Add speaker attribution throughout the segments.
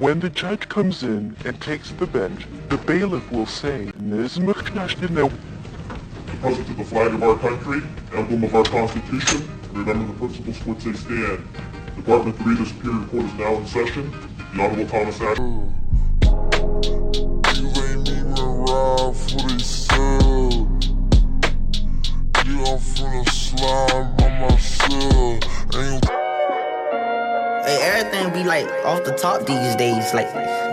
Speaker 1: When the judge comes in and takes the bench, the bailiff will say, "Nizmukhnashtina
Speaker 2: The presence of the flag of our country, emblem of our Constitution, remember the principles for which they stand. Department 3, the Superior Court is now in session. The Honorable Thomas Ashton.
Speaker 3: You ain't even ride for they sell. You I'm finna slide by myself. Ain't
Speaker 4: Hey, everything be like off the top these days. Like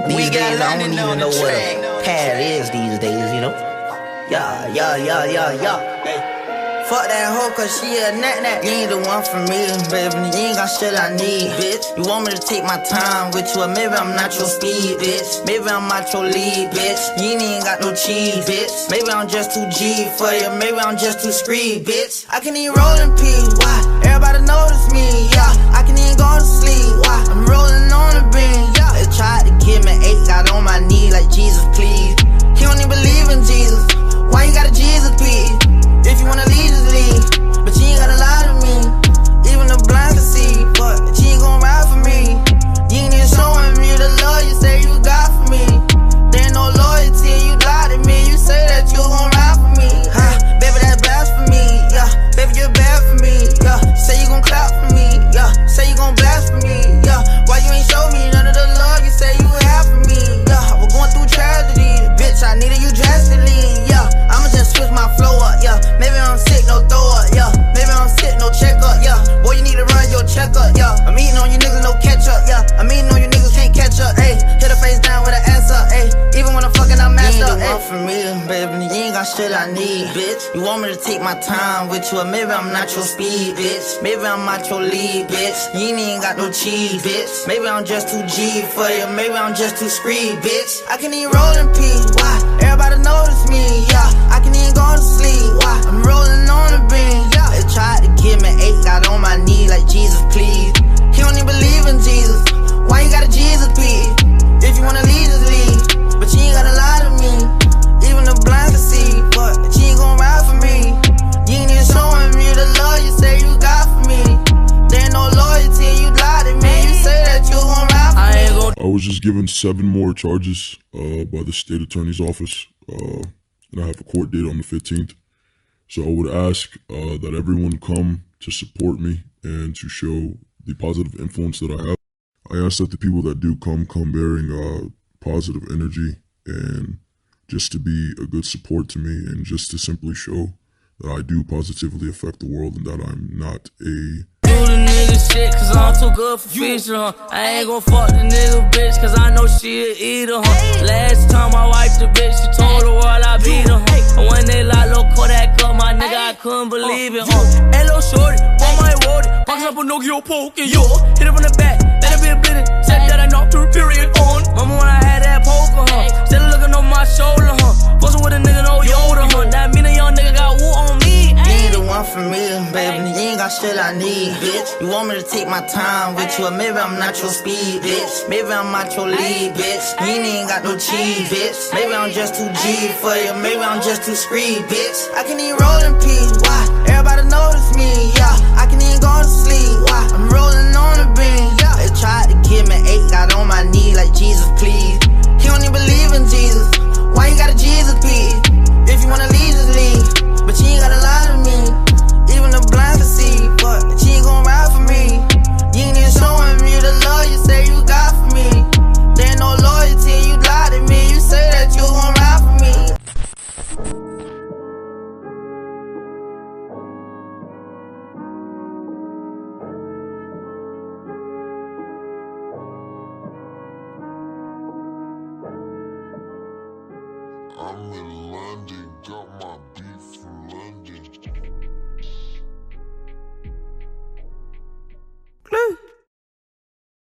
Speaker 4: these days, I don't even know what a pad is these days. You know? Yeah, yeah, yeah, yeah, yeah. Hey. Fuck that hoe, cause she a nat nat. You ain't the one for me, baby. You ain't got shit I need, bitch. You want me to take my time with you, or maybe I'm not your speed, bitch. Maybe I'm not your lead, bitch. You ain't even got no cheese, bitch. Maybe I'm just too G for you, maybe I'm just too screed, bitch. I can even roll in peace, why? Everybody notice me, yeah. I can even go for me, baby. You ain't got shit I need, bitch. You want me to take my time with you, or maybe I'm not your speed, bitch. Maybe I'm not your lead, bitch. You ain't got no cheese, bitch. Maybe I'm just too G for you, maybe I'm just too screed, bitch. I can even roll in peace, why? Everybody notice me,
Speaker 3: Was given seven more charges uh, by the state attorney's office, uh, and I have a court date on the 15th. So I would ask uh, that everyone come to support me and to show the positive influence that I have. I ask that the people that do come come bearing uh, positive energy and just to be a good support to me and just to simply show that I do positively affect the world and that I'm not a
Speaker 5: the nigga shit, cause I'm too good for feature, huh? I ain't gon' fuck the nigga bitch, cause I know she a eater, huh? Last time I wiped the bitch, she told the world I beat her, huh? And when they lock low Kodak up, my nigga, I couldn't believe it, uh, huh? Hello, shorty, for my word, box up a Nokia poke, and yo, hit it from the back, let it be a bleeding,
Speaker 4: shit I need, bitch. You want me to take my time with you, or maybe I'm not your speed, bitch. Maybe I'm not your lead, bitch. You ain't got no cheese, bitch. Maybe I'm just too G for you, maybe I'm just too screed, bitch. I can eat roll in why?